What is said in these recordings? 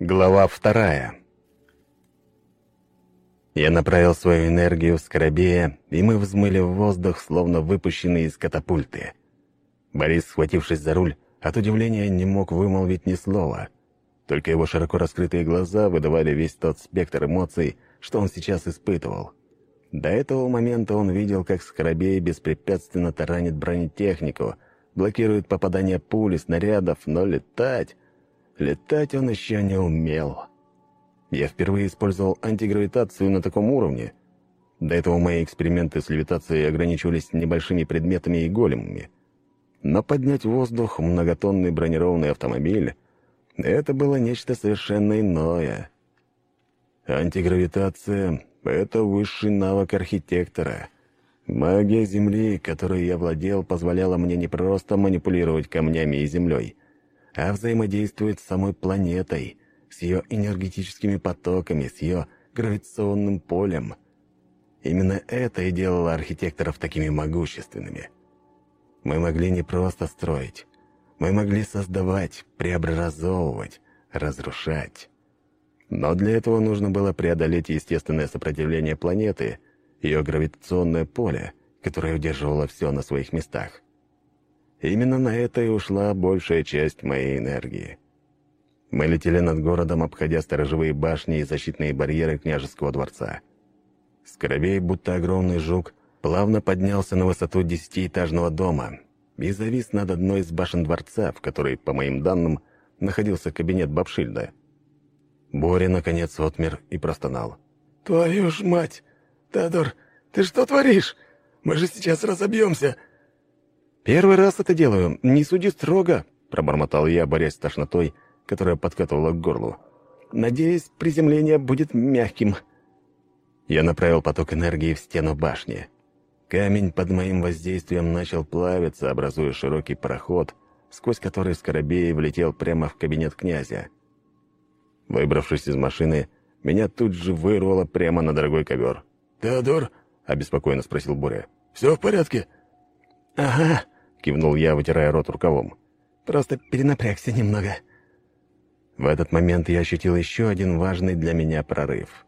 Глава вторая. Я направил свою энергию в Скоробея, и мы взмыли в воздух, словно выпущенные из катапульты. Борис, схватившись за руль, от удивления не мог вымолвить ни слова. Только его широко раскрытые глаза выдавали весь тот спектр эмоций, что он сейчас испытывал. До этого момента он видел, как Скоробей беспрепятственно таранит бронетехнику, блокирует попадание пули, снарядов, но летать... Летать он еще не умел. Я впервые использовал антигравитацию на таком уровне. До этого мои эксперименты с левитацией ограничивались небольшими предметами и големами. Но поднять в воздух многотонный бронированный автомобиль — это было нечто совершенно иное. Антигравитация — это высший навык архитектора. Магия Земли, которой я владел, позволяла мне не просто манипулировать камнями и землей — а взаимодействует с самой планетой, с ее энергетическими потоками, с ее гравитационным полем. Именно это и делало архитекторов такими могущественными. Мы могли не просто строить, мы могли создавать, преобразовывать, разрушать. Но для этого нужно было преодолеть естественное сопротивление планеты, ее гравитационное поле, которое удерживало все на своих местах. Именно на это и ушла большая часть моей энергии. Мы летели над городом, обходя сторожевые башни и защитные барьеры княжеского дворца. Скоробей, будто огромный жук, плавно поднялся на высоту десятиэтажного дома и завис над одной из башен дворца, в которой, по моим данным, находился кабинет Бабшильда. Боря, наконец, отмер и простонал. «Твою ж мать! Теодор, ты что творишь? Мы же сейчас разобьемся!» «Первый раз это делаю, не суди строго», — пробормотал я, борясь с тошнотой, которая подкатывала к горлу. «Надеюсь, приземление будет мягким». Я направил поток энергии в стену башни. Камень под моим воздействием начал плавиться, образуя широкий проход, сквозь который Скоробей влетел прямо в кабинет князя. Выбравшись из машины, меня тут же вырвало прямо на дорогой ковер. «Теодор?» — обеспокоенно спросил Боря. «Все в порядке?» «Ага», — кивнул я, вытирая рот рукавом. «Просто перенапрягся немного». В этот момент я ощутил еще один важный для меня прорыв.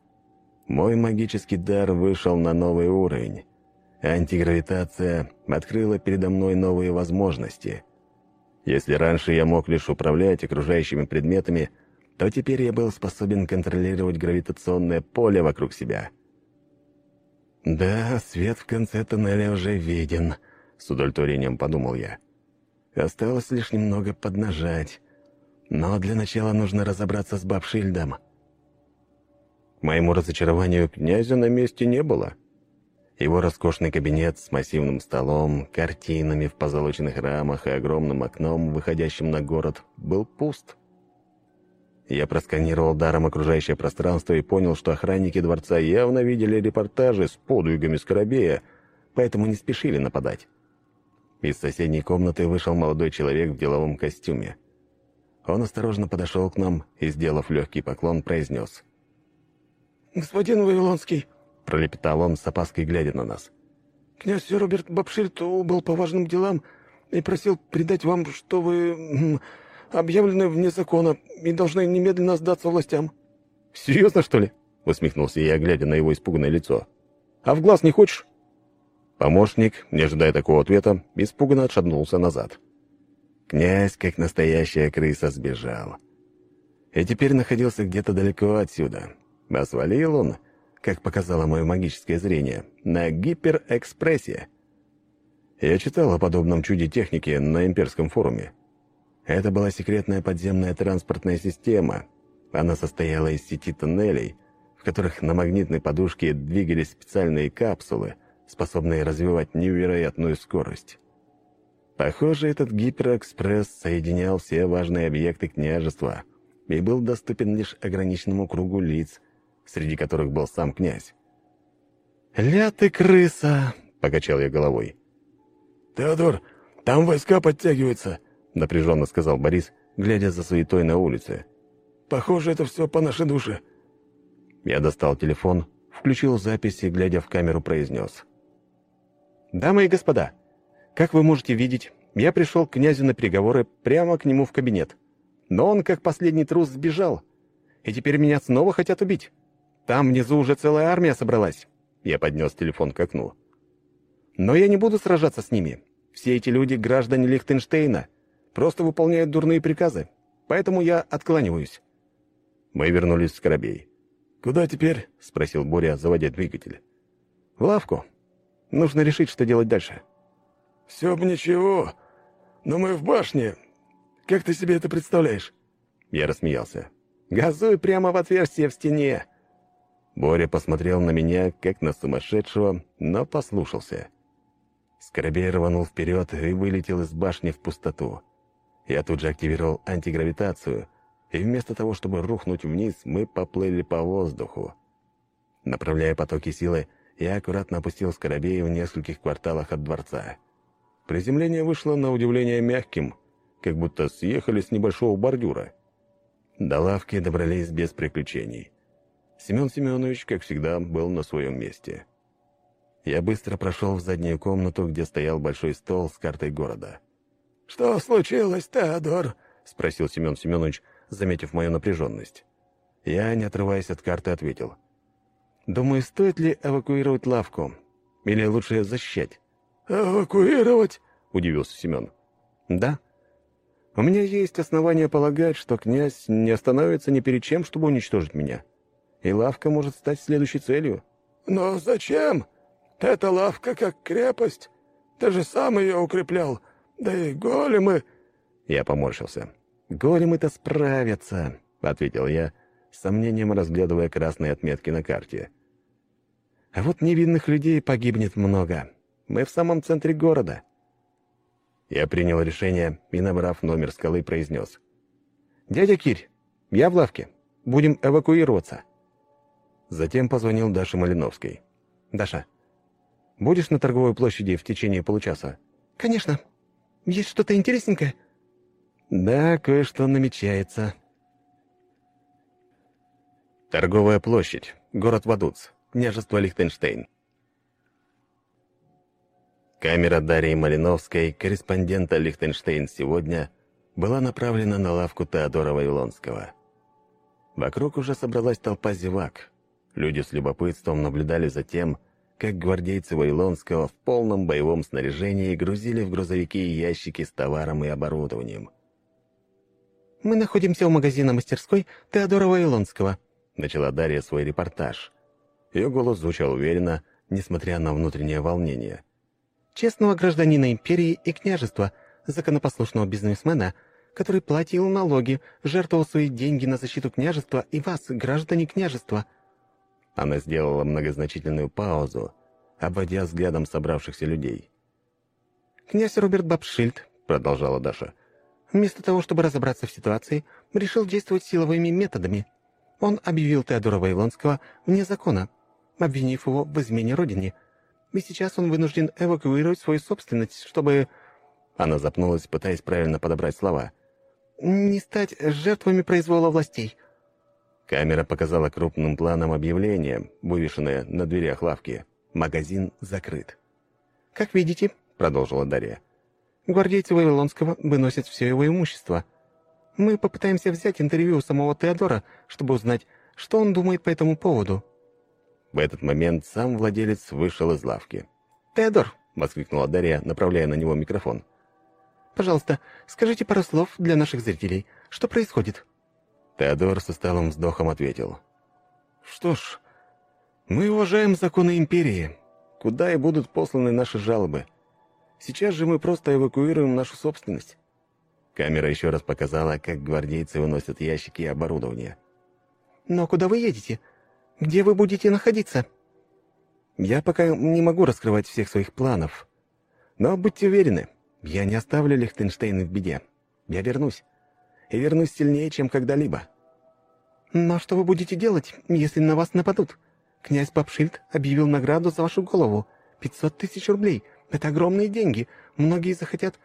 Мой магический дар вышел на новый уровень. Антигравитация открыла передо мной новые возможности. Если раньше я мог лишь управлять окружающими предметами, то теперь я был способен контролировать гравитационное поле вокруг себя. Да, свет в конце тоннеля уже виден — с удовлетворением подумал я. Осталось лишь немного поднажать. Но для начала нужно разобраться с Бабшильдом. К моему разочарованию князя на месте не было. Его роскошный кабинет с массивным столом, картинами в позолоченных рамах и огромным окном, выходящим на город, был пуст. Я просканировал даром окружающее пространство и понял, что охранники дворца явно видели репортажи с подвигами Скоробея, поэтому не спешили нападать. Из соседней комнаты вышел молодой человек в деловом костюме. Он осторожно подошел к нам и, сделав легкий поклон, произнес. «Господин Вавилонский», — пролепетал он с опаской, глядя на нас. «Князь Роберт Бабшильд убыл по важным делам и просил передать вам, что вы объявлены вне закона и должны немедленно сдаться властям». «Серьезно, что ли?» — усмехнулся я, глядя на его испуганное лицо. «А в глаз не хочешь?» Помощник, не ожидая такого ответа, испуганно отшатнулся назад. Князь, как настоящая крыса, сбежал. И теперь находился где-то далеко отсюда. А свалил он, как показало мое магическое зрение, на гиперэкспрессе. Я читал о подобном чуде техники на имперском форуме. Это была секретная подземная транспортная система. Она состояла из сети тоннелей, в которых на магнитной подушке двигались специальные капсулы — способные развивать невероятную скорость. Похоже, этот гиперэкспресс соединял все важные объекты княжества и был доступен лишь ограниченному кругу лиц, среди которых был сам князь. «Ля ты крыса!» — покачал я головой. «Теодор, там войска подтягиваются!» — напряженно сказал Борис, глядя за суетой на улице. «Похоже, это все по нашей душе». Я достал телефон, включил запись и, глядя в камеру, произнес. «Дамы и господа, как вы можете видеть, я пришел к князю на переговоры прямо к нему в кабинет. Но он, как последний трус, сбежал. и теперь меня снова хотят убить. Там внизу уже целая армия собралась». Я поднес телефон к окну. «Но я не буду сражаться с ними. Все эти люди — граждане Лихтенштейна, просто выполняют дурные приказы, поэтому я откланиваюсь». Мы вернулись в Скоробей. «Куда теперь?» — спросил Боря, заводя двигатель. «В лавку. Нужно решить, что делать дальше». «Все бы ничего, но мы в башне. Как ты себе это представляешь?» Я рассмеялся. «Газуй прямо в отверстие в стене!» Боря посмотрел на меня, как на сумасшедшего, но послушался. Скоробей рванул вперед и вылетел из башни в пустоту. Я тут же активировал антигравитацию, и вместо того, чтобы рухнуть вниз, мы поплыли по воздуху. Направляя потоки силы, я аккуратно опустил Скоробей в нескольких кварталах от дворца. Приземление вышло на удивление мягким, как будто съехали с небольшого бордюра. До лавки добрались без приключений. Семен Семенович, как всегда, был на своем месте. Я быстро прошел в заднюю комнату, где стоял большой стол с картой города. «Что случилось, Теодор?» — спросил Семен Семенович, заметив мою напряженность. Я, не отрываясь от карты, ответил. «Думаю, стоит ли эвакуировать лавку? Или лучше защищать?» «Эвакуировать?» — удивился Семен. «Да. У меня есть основания полагать, что князь не остановится ни перед чем, чтобы уничтожить меня. И лавка может стать следующей целью». «Но зачем?» Эта лавка как крепость. Ты же сам ее укреплял. Да и големы...» Я поморщился. «Големы-то справятся», — ответил я, с сомнением разглядывая красные отметки на карте. «А вот невинных людей погибнет много. Мы в самом центре города». Я принял решение и, набрав номер скалы, произнес. «Дядя Кирь, я в лавке. Будем эвакуироваться». Затем позвонил Даше Малиновской. «Даша, Будешь на торговой площади в течение получаса?» «Конечно. Есть что-то интересненькое?» «Да, кое-что намечается». Торговая площадь. Город Вадуц. Княжество Лихтенштейн. Камера Дарьи Малиновской, корреспондента Лихтенштейн сегодня, была направлена на лавку Теодора Вавилонского. Вокруг уже собралась толпа зевак. Люди с любопытством наблюдали за тем, как гвардейцы Вавилонского в полном боевом снаряжении грузили в грузовики ящики с товаром и оборудованием. «Мы находимся у магазина мастерской Теодора Вавилонского», — начала Дарья свой репортаж. Ее голос звучал уверенно, несмотря на внутреннее волнение. «Честного гражданина империи и княжества, законопослушного бизнесмена, который платил налоги, жертвовал свои деньги на защиту княжества и вас, граждане княжества». Она сделала многозначительную паузу, обводя взглядом собравшихся людей. «Князь Роберт Бабшильд», — продолжала Даша, «вместо того, чтобы разобраться в ситуации, решил действовать силовыми методами. Он объявил Теодора Вавилонского вне закона, обвинив его в измене родине. И сейчас он вынужден эвакуировать свою собственность, чтобы...» Она запнулась, пытаясь правильно подобрать слова. «Не стать жертвами произвола властей». Камера показала крупным планом объявление, вывешенное на дверях лавки. Магазин закрыт. «Как видите», — продолжила Дарья, — «гвардейцы Вавилонского выносят все его имущество. Мы попытаемся взять интервью у самого Теодора, чтобы узнать, что он думает по этому поводу». В этот момент сам владелец вышел из лавки. «Теодор!» — воскликнула Дарья, направляя на него микрофон. «Пожалуйста, скажите пару слов для наших зрителей. Что происходит?» Теодор со сталым вздохом ответил. «Что ж, мы уважаем законы империи, куда и будут посланы наши жалобы. Сейчас же мы просто эвакуируем нашу собственность». Камера еще раз показала, как гвардейцы выносят ящики и оборудование. «Но куда вы едете? Где вы будете находиться?» «Я пока не могу раскрывать всех своих планов. Но будьте уверены, я не оставлю Лихтенштейн в беде. Я вернусь и вернусь сильнее, чем когда-либо. Но что вы будете делать, если на вас нападут? Князь Папшильд объявил награду за вашу голову. Пятьсот тысяч рублей. Это огромные деньги. Многие захотят...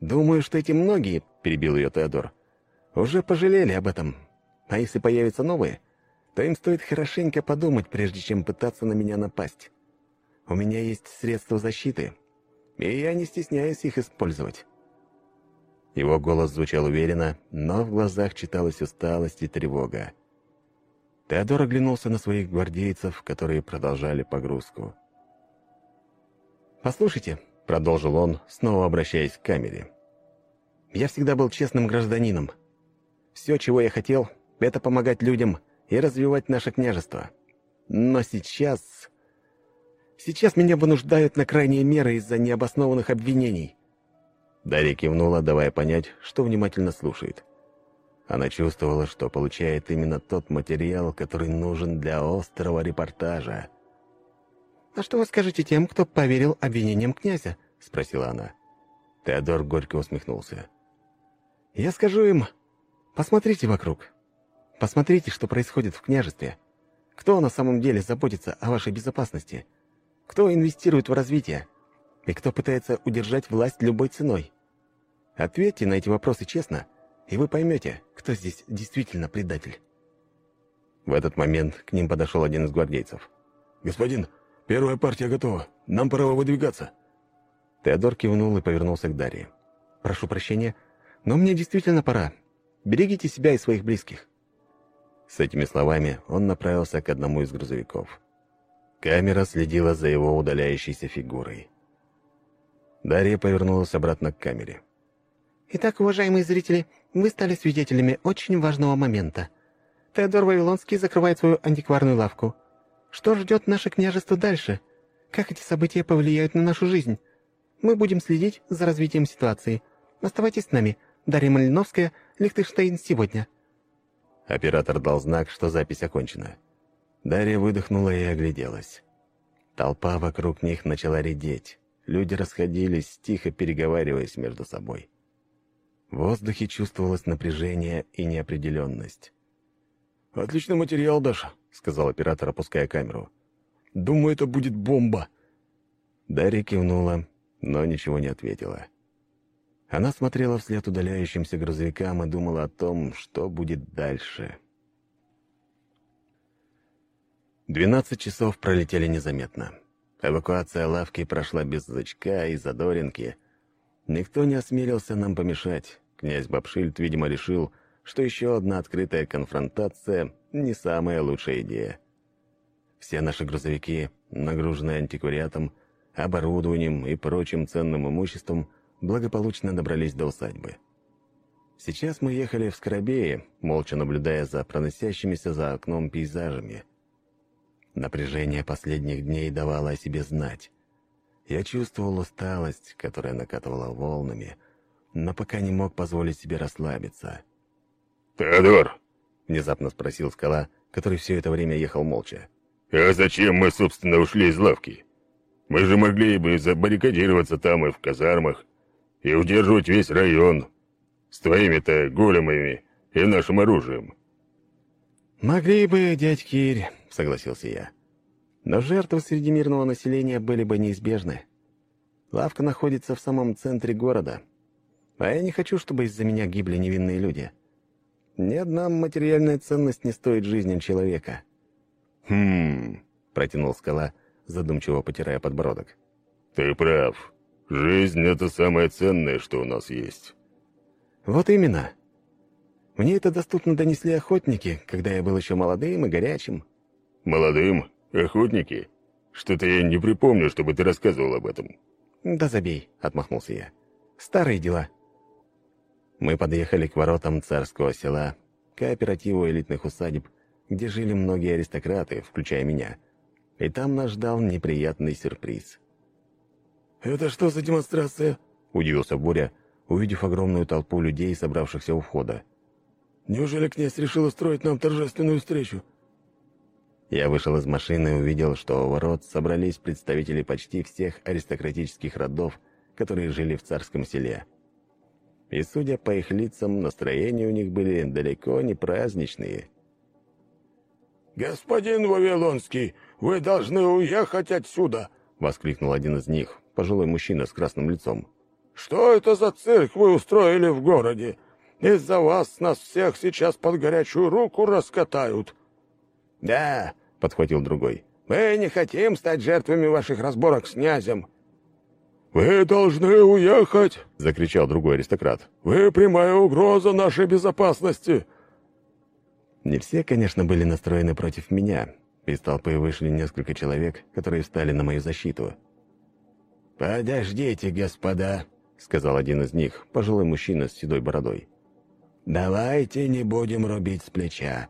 Думаю, что эти многие, — перебил ее Теодор, — уже пожалели об этом. А если появятся новые, то им стоит хорошенько подумать, прежде чем пытаться на меня напасть. У меня есть средства защиты, и я не стесняюсь их использовать. Его голос звучал уверенно, но в глазах читалась усталость и тревога. Теодор оглянулся на своих гвардейцев, которые продолжали погрузку. «Послушайте», — продолжил он, снова обращаясь к камере. «Я всегда был честным гражданином. Все, чего я хотел, — это помогать людям и развивать наше княжество. Но сейчас... Сейчас меня вынуждают на крайние меры из-за необоснованных обвинений». Дарья кивнула, давая понять, что внимательно слушает. Она чувствовала, что получает именно тот материал, который нужен для острого репортажа. «А что вы скажете тем, кто поверил обвинениям князя?» — спросила она. Теодор горько усмехнулся. «Я скажу им, посмотрите вокруг. Посмотрите, что происходит в княжестве. Кто на самом деле заботится о вашей безопасности? Кто инвестирует в развитие? И кто пытается удержать власть любой ценой? Ответьте на эти вопросы честно — и вы поймете, кто здесь действительно предатель». В этот момент к ним подошел один из гвардейцев. «Господин, первая партия готова. Нам пора выдвигаться». Теодор кивнул и повернулся к Дарье. «Прошу прощения, но мне действительно пора. Берегите себя и своих близких». С этими словами он направился к одному из грузовиков. Камера следила за его удаляющейся фигурой. Дарья повернулась обратно к камере. «Итак, уважаемые зрители, вы стали свидетелями очень важного момента. Теодор Вавилонский закрывает свою антикварную лавку. Что ждет наше княжество дальше? Как эти события повлияют на нашу жизнь? Мы будем следить за развитием ситуации. Оставайтесь с нами. Дарья Малиновская, Лихтенштейн сегодня». Оператор дал знак, что запись окончена. Дарья выдохнула и огляделась. Толпа вокруг них начала редеть. Люди расходились, тихо переговариваясь между собой. В воздухе чувствовалось напряжение и неопределенность. «Отличный материал, Даша», — сказал оператор, опуская камеру. «Думаю, это будет бомба». Дарья кивнула, но ничего не ответила. Она смотрела вслед удаляющимся грузовикам и думала о том, что будет дальше. Двенадцать часов пролетели незаметно. Эвакуация лавки прошла без зачка и задоринки. Никто не осмелился нам помешать. Князь Бабшильд, видимо, решил, что еще одна открытая конфронтация — не самая лучшая идея. Все наши грузовики, нагруженные антиквариатом, оборудованием и прочим ценным имуществом, благополучно добрались до усадьбы. Сейчас мы ехали в Скоробее, молча наблюдая за проносящимися за окном пейзажами. Напряжение последних дней давало о себе знать. Я чувствовал усталость, которая накатывала волнами — но пока не мог позволить себе расслабиться. «Теодор!» — внезапно спросил скала, который все это время ехал молча. «А зачем мы, собственно, ушли из лавки? Мы же могли бы забаррикадироваться там и в казармах, и удерживать весь район с твоими-то големами и нашим оружием». «Могли бы, дядь Кирь», — согласился я. «Но жертвы среди мирного населения были бы неизбежны. Лавка находится в самом центре города, а я не хочу, чтобы из-за меня гибли невинные люди. Ни одна материальная ценность не стоит жизни человека». «Хм...» — протянул скала, задумчиво потирая подбородок. «Ты прав. Жизнь — это самое ценное, что у нас есть». «Вот именно. Мне это доступно донесли охотники, когда я был еще молодым и горячим». «Молодым? Охотники? Что-то я не припомню, чтобы ты рассказывал об этом». «Да забей», — отмахнулся я. «Старые дела». Мы подъехали к воротам царского села, кооперативу элитных усадеб, где жили многие аристократы, включая меня. И там нас ждал неприятный сюрприз. «Это что за демонстрация?» — удивился Буря, увидев огромную толпу людей, собравшихся у входа. «Неужели князь решил устроить нам торжественную встречу?» Я вышел из машины и увидел, что у ворот собрались представители почти всех аристократических родов, которые жили в царском селе и, судя по их лицам, настроения у них были далеко не праздничные. «Господин Вавилонский, вы должны уехать отсюда!» — воскликнул один из них, пожилой мужчина с красным лицом. «Что это за цирк вы устроили в городе? Из-за вас нас всех сейчас под горячую руку раскатают!» «Да!» — подхватил другой. «Мы не хотим стать жертвами ваших разборок с князем. «Вы должны уехать!» — закричал другой аристократ. «Вы прямая угроза нашей безопасности!» Не все, конечно, были настроены против меня. Из толпы вышли несколько человек, которые встали на мою защиту. «Подождите, господа», — сказал один из них, пожилой мужчина с седой бородой. «Давайте не будем рубить с плеча.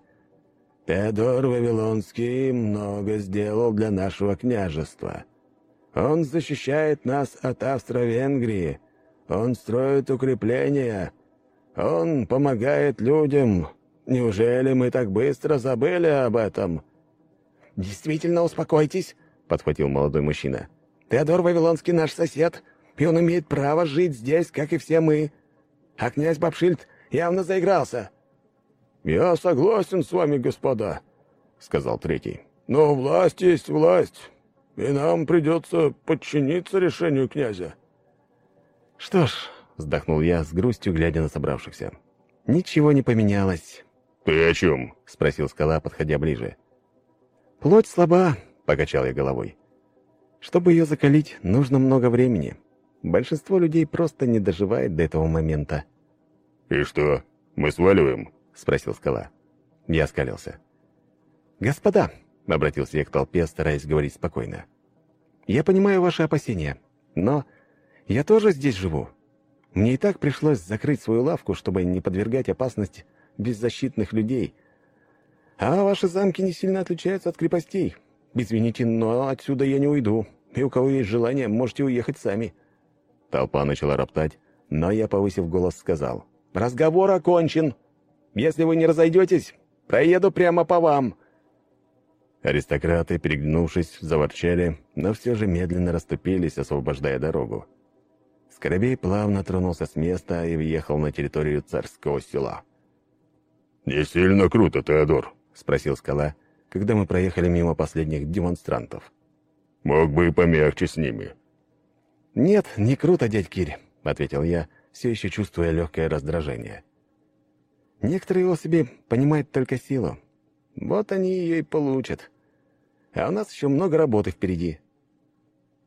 Теодор Вавилонский много сделал для нашего княжества. Он защищает нас от Австро-Венгрии. Он строит укрепления. Он помогает людям. Неужели мы так быстро забыли об этом?» «Действительно, успокойтесь», — подхватил молодой мужчина. «Теодор Вавилонский наш сосед, и он имеет право жить здесь, как и все мы. А князь Бабшильд явно заигрался». «Я согласен с вами, господа», — сказал третий. «Но власть есть власть, и нам придется подчиниться решению князя». «Что ж», — вздохнул я с грустью, глядя на собравшихся. «Ничего не поменялось». «Ты о чем?» — спросил скала, подходя ближе. «Плоть слаба», — покачал я головой. «Чтобы ее закалить, нужно много времени. Большинство людей просто не доживает до этого момента». «И что, мы сваливаем?» — спросил скала. Я скалился. «Господа», — обратился я к толпе, стараясь говорить спокойно, — «я понимаю ваши опасения, но я тоже здесь живу. Мне и так пришлось закрыть свою лавку, чтобы не подвергать опасность беззащитных людей. А ваши замки не сильно отличаются от крепостей. Извините, но отсюда я не уйду, и у кого есть желание, можете уехать сами». Толпа начала роптать, но я, повысив голос, сказал, «Разговор окончен!» Если вы не разойдетесь, проеду прямо по вам». Аристократы, переглянувшись, заворчали, но все же медленно расступились, освобождая дорогу. Скоробей плавно тронулся с места и въехал на территорию царского села. «Не сильно круто, Теодор?» — спросил Скала, когда мы проехали мимо последних демонстрантов. «Мог бы и помягче с ними». «Нет, не круто, дядь Кирь», — ответил я, все еще чувствуя легкое раздражение. Некоторые его себе понимают только силу. Вот они ее и получат. А у нас еще много работы впереди.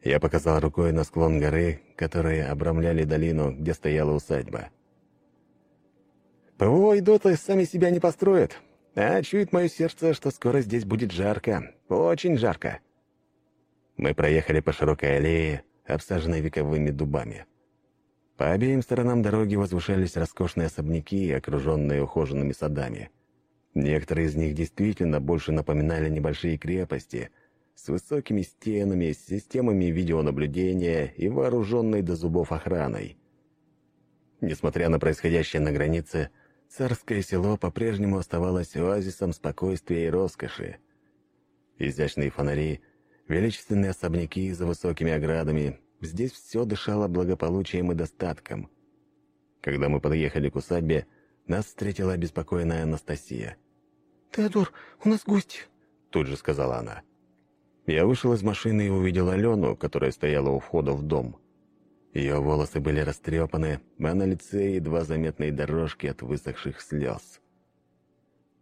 Я показал рукой на склон горы, которые обрамляли долину, где стояла усадьба. ПВО и доты сами себя не построят, а чует мое сердце, что скоро здесь будет жарко, очень жарко. Мы проехали по широкой аллее, обсаженной вековыми дубами. По обеим сторонам дороги возвышались роскошные особняки, окруженные ухоженными садами. Некоторые из них действительно больше напоминали небольшие крепости с высокими стенами, с системами видеонаблюдения и вооруженной до зубов охраной. Несмотря на происходящее на границе, царское село по-прежнему оставалось оазисом спокойствия и роскоши. Изящные фонари, величественные особняки за высокими оградами, Здесь все дышало благополучием и достатком. Когда мы подъехали к усадьбе, нас встретила обеспокоенная Анастасия. «Теодор, у нас гости», — тут же сказала она. Я вышел из машины и увидел Алену, которая стояла у входа в дом. Ее волосы были растрепаны, а на лице едва заметные дорожки от высохших слез.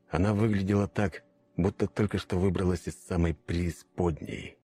Она выглядела так, будто только что выбралась из самой преисподней.